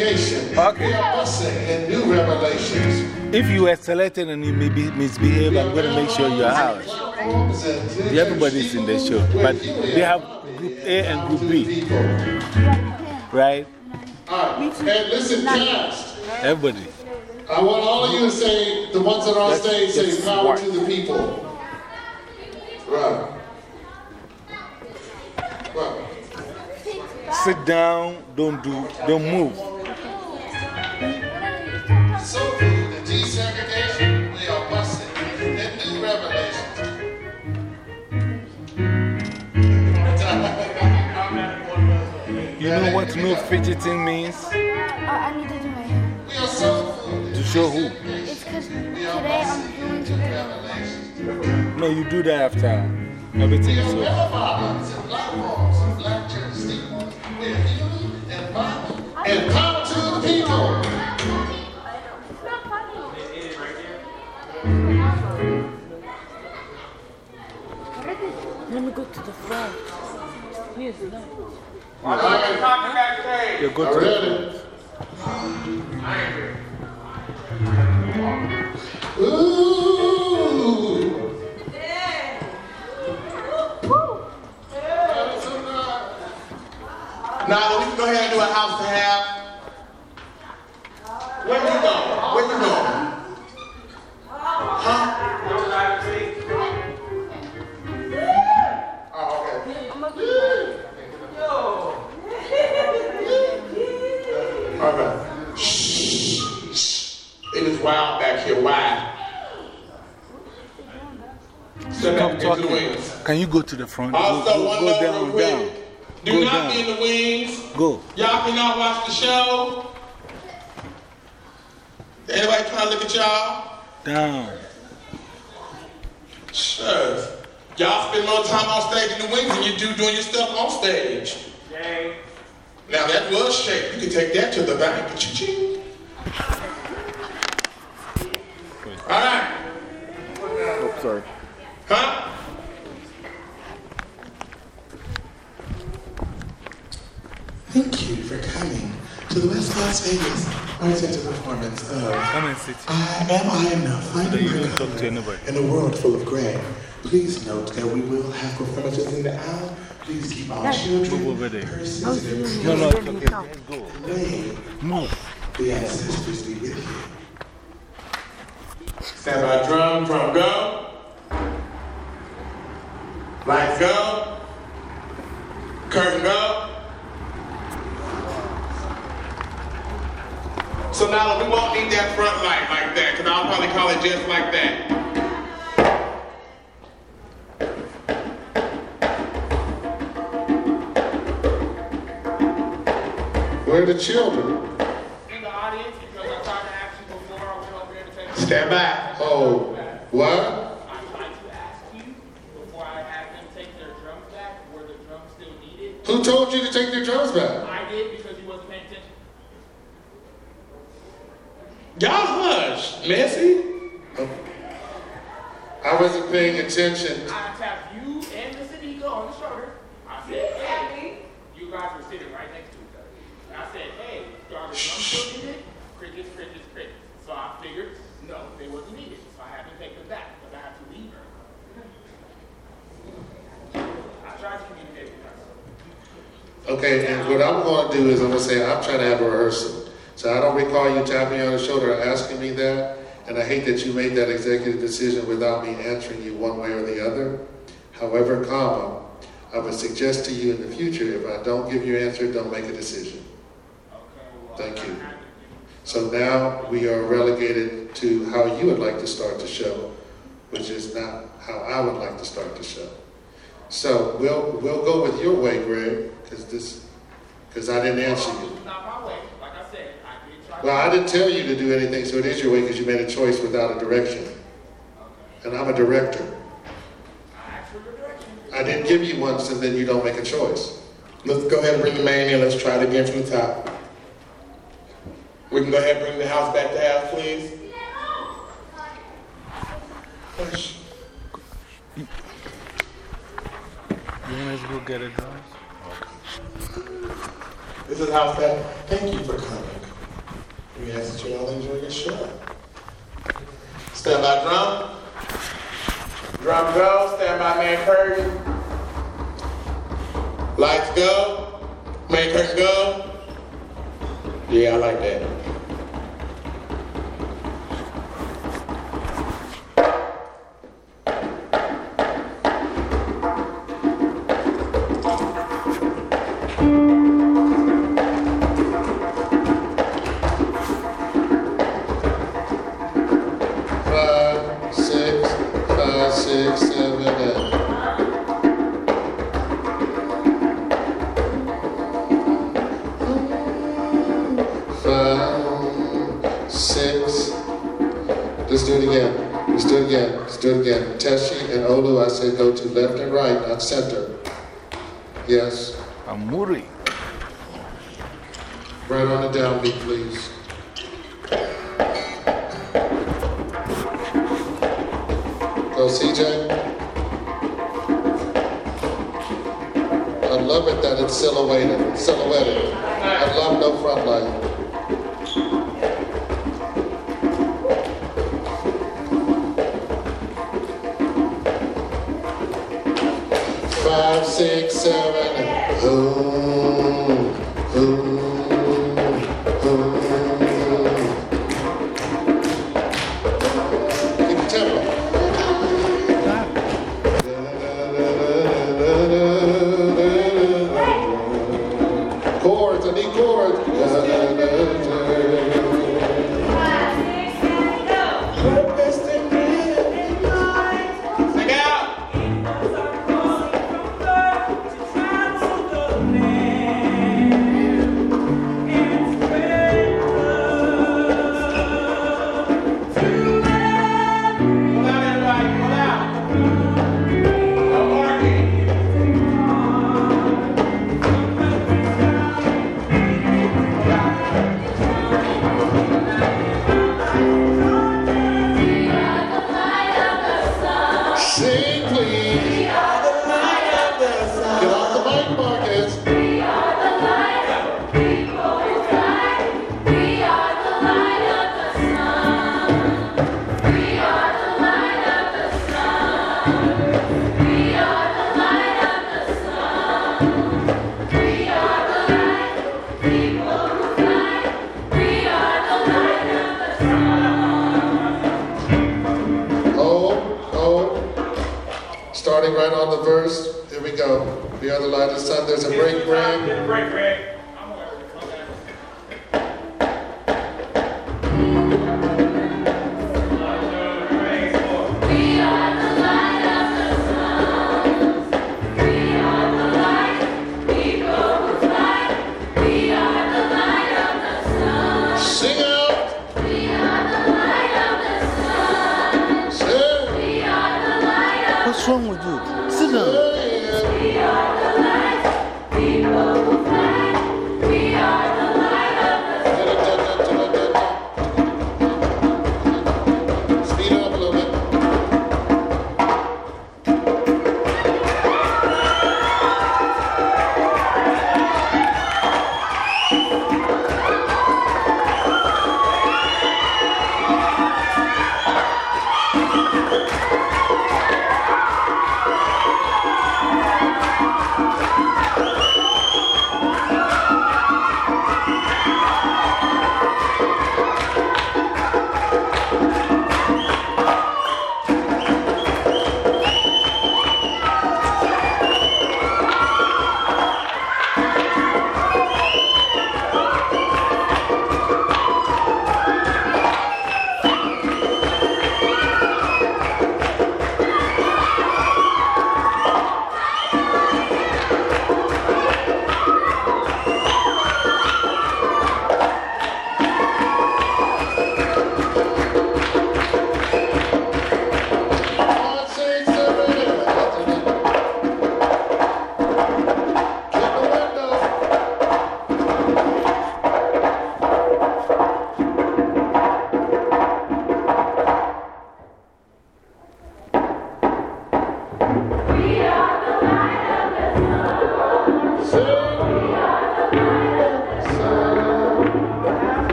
desegregation. Okay. We are in new revelations. If you are selected and you maybe misbehave, I'm going to make sure you're out. Everybody's in the show. But they have group A and group B. Right? And listen, cast. Everybody. I want all of you to say, the ones that are on That's- stage, say that's power smart. to the people. Right. Right. Sit down, don't do, don't move. You know what no fidgeting means? Oh, I need to do my hair. We are soul food. To show who? It's because today I'm doing today. No, you do that after everything We is over. and platforms and black church steeples. We are healing and bottling and power to the people. It's not funny. Let me go to the front. Yes, no. You go Are to we the ready? Ooh. Now we can go ahead and do a house to have. Where you going? All right. Shh. Shh. It is wild back here. Why? Step Come back into the wings. Can you go to the front? Go, Also, go, one go note down, down. Do Go not down. be in the wings. Go. Y'all cannot watch the show. Anybody trying to look at y'all? Down. Sure. Y'all spend more time on stage in the wings than you do doing your stuff on stage. Now that was shake. You can take that to the bank. Cha-ching. All right. Oh, sorry. Huh? Thank you for coming to the West Las Vegas Art Center performance of Come and sit. I Am I Enough? Finding you My Color. In a world full of gray. Please note that we will have performances in the aisle. Please keep all children, Move over there. persons, oh, and No, no, children it's okay. Go. away. Move. The ancestors be with you. Stand by drum, drum go. Lights go. Curtain go. So now we won't need that front light like that, because I'll probably call it just like that. Where are the children? in the audience because I tried to ask you before I went over there to take Stand back. Oh, what? I tried to ask you before I had them take their drums back, were the drums still needed? Who told you to take their drums back? I did because you wasn't paying attention. Y'all hush, Messy. I wasn't paying attention. I tapped you and Mr. Nico on the shoulder. I said, hey, you guys were sitting right next to each other. And I said, hey, are the drums still needed? Crickets, crickets, crickets. So I figured, no, they wasn't needed. So I had to take them back, but I had to leave her. I tried to communicate with her. Okay, and what I'm going to do is I'm going to say I'm trying to have a rehearsal. So I don't recall you tapping me on the shoulder or asking me that. And I hate that you made that executive decision without me answering you one way or the other. However, comma, I would suggest to you in the future, if I don't give you an answer, don't make a decision. Thank you. So now we are relegated to how you would like to start the show, which is not how I would like to start the show. So we'll, we'll go with your way, Greg, because this, because I didn't answer you. It's not my way. Like I said, I did try Well, I didn't tell you to do anything, so it is your way because you made a choice without a direction. and I'm a director. I asked your direction. I didn't give you one, so then you don't make a choice. Let's go ahead and bring the man in. Let's try it again from the top. We can go ahead and bring the house back to half, please. Push. You want us to go get a drum? This is house back. Thank you for coming. We ask that you all enjoy your show. Stand by drum. Drum go. Stand by man curtain. Lights go. Main curtain go. Yeah, I like that. Six. Let's do it again. Let's do it again. Let's do it again. Teshi and Olu, I said go to left and right, not center. Yes. Amuri. Right on the downbeat, please. Go, CJ. I love it that it's silhouetted. Silhouetted. I love no front light. Six, seven. Ooh, ooh, ooh. The light of the sun. There's a break, break.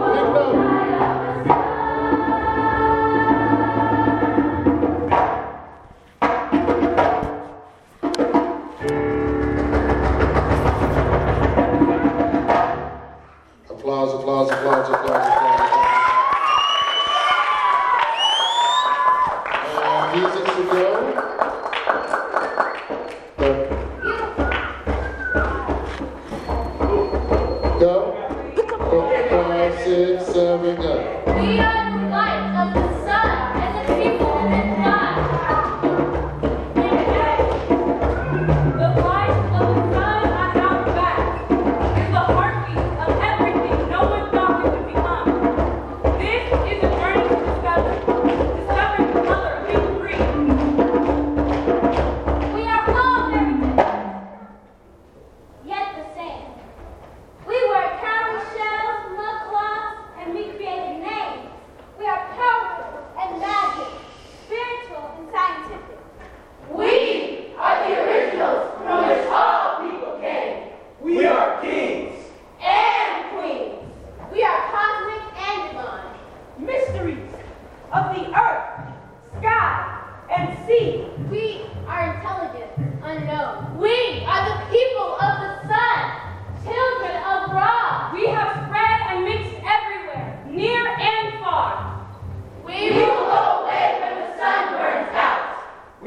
Let's go.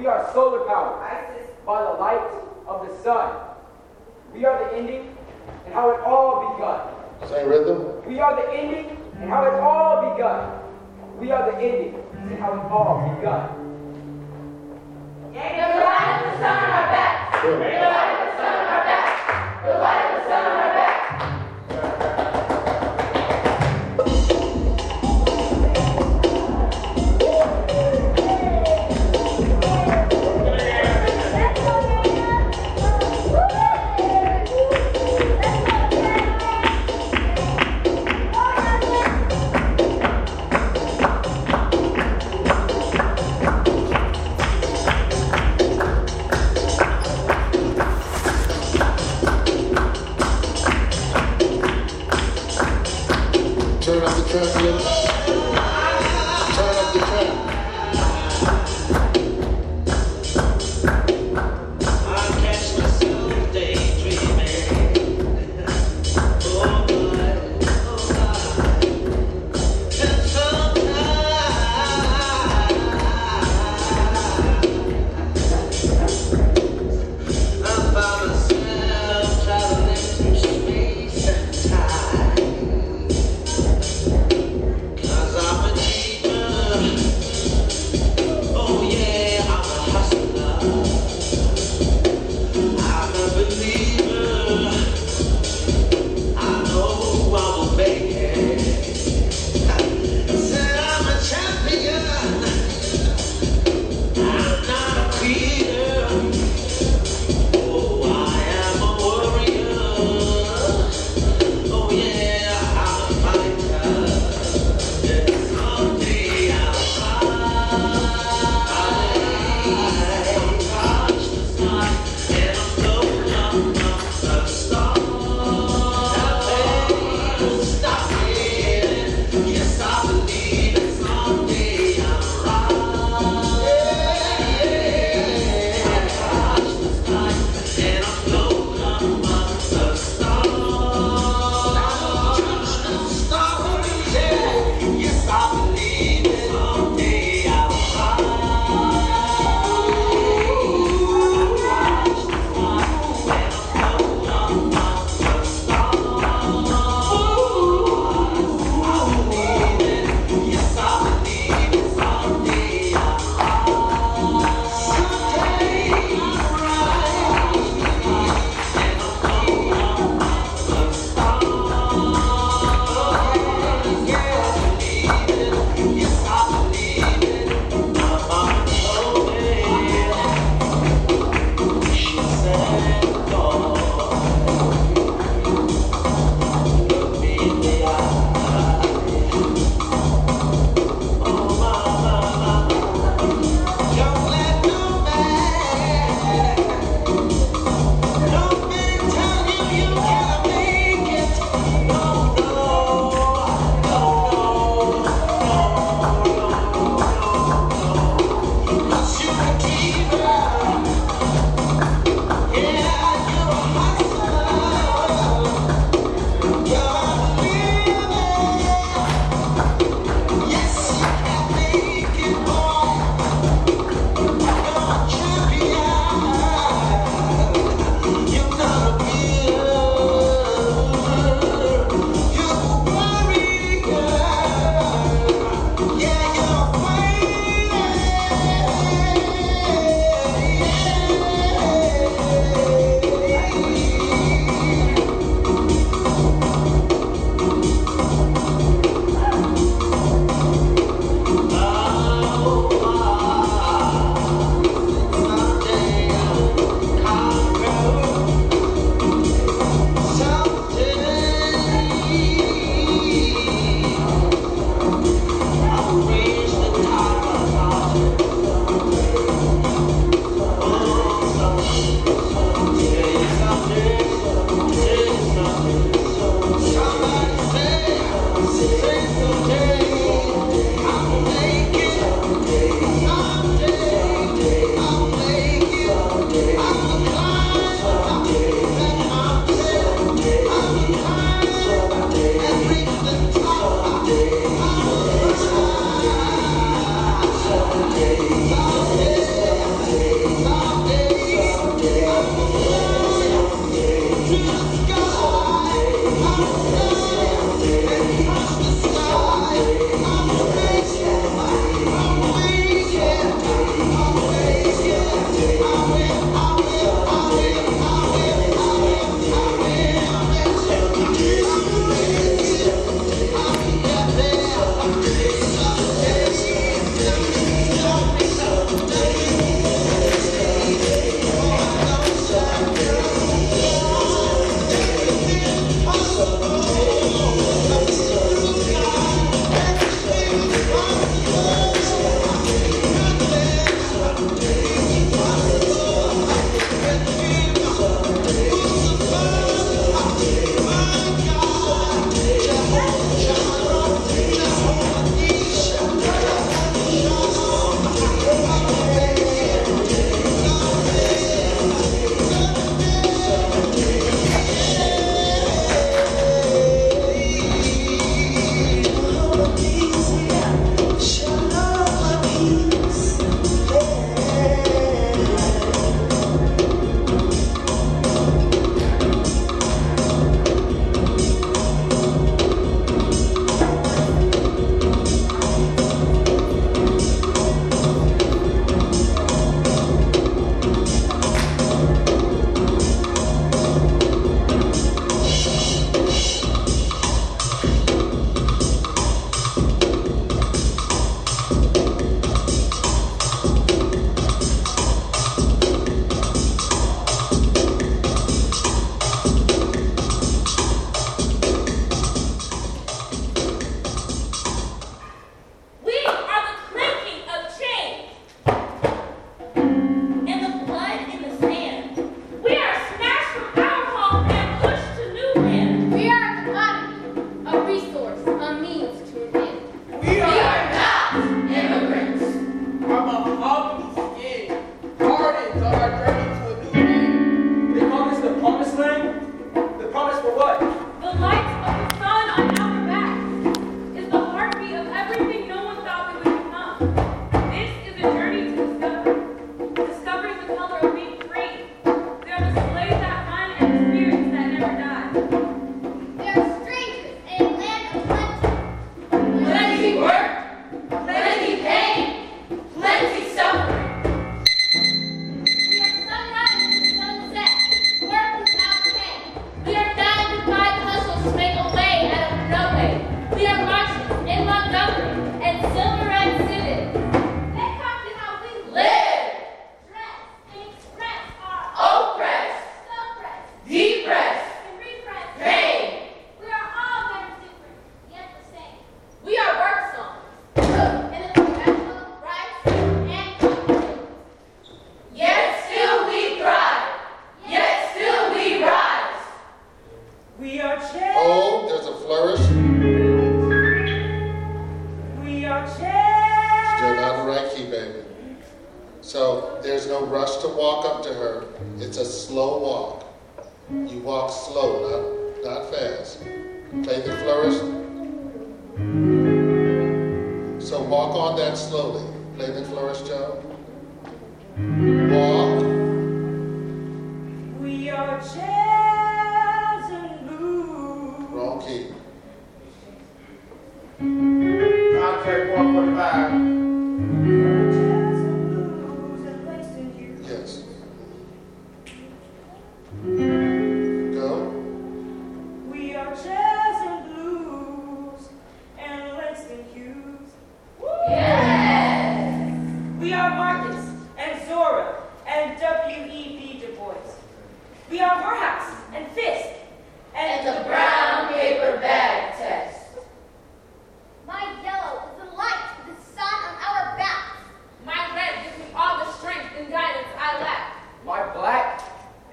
We are solar powered by the light of the sun. We are the ending and how it all begun. Same rhythm? We are the ending and how it all begun. We are the ending and how it all begun. The light of the sun on our backs. Turn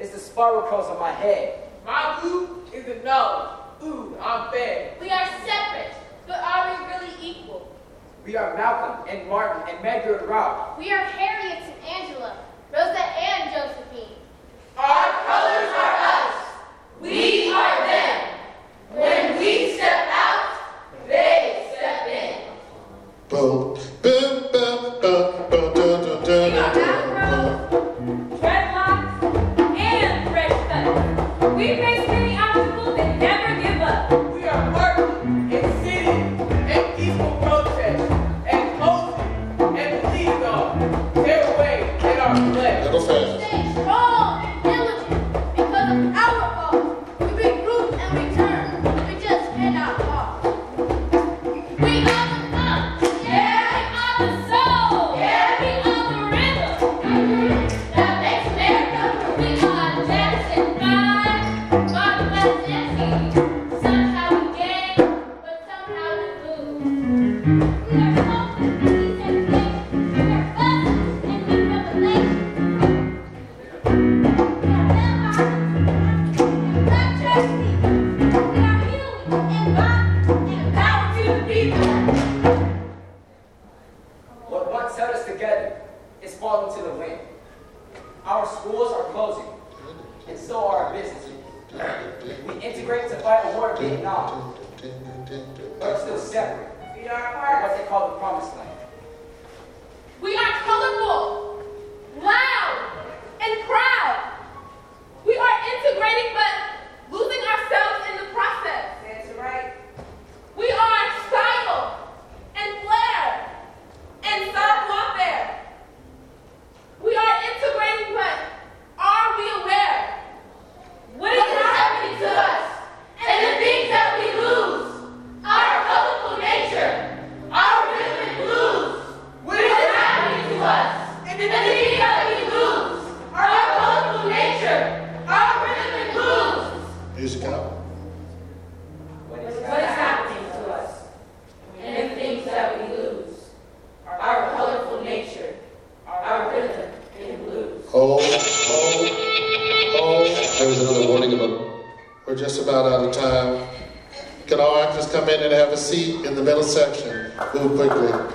is the spiral curls on my head. My goo is the knowledge. Ooh, I'm fed. We are separate, but are we really equal? We are Malcolm and Martin and Medgar and Rob. We are Harriet and Angela, Rosa and Josephine. Our colors are still separate. We are What they call the promised land. We are colorful, loud, and proud. a seat in the middle section. Move quickly.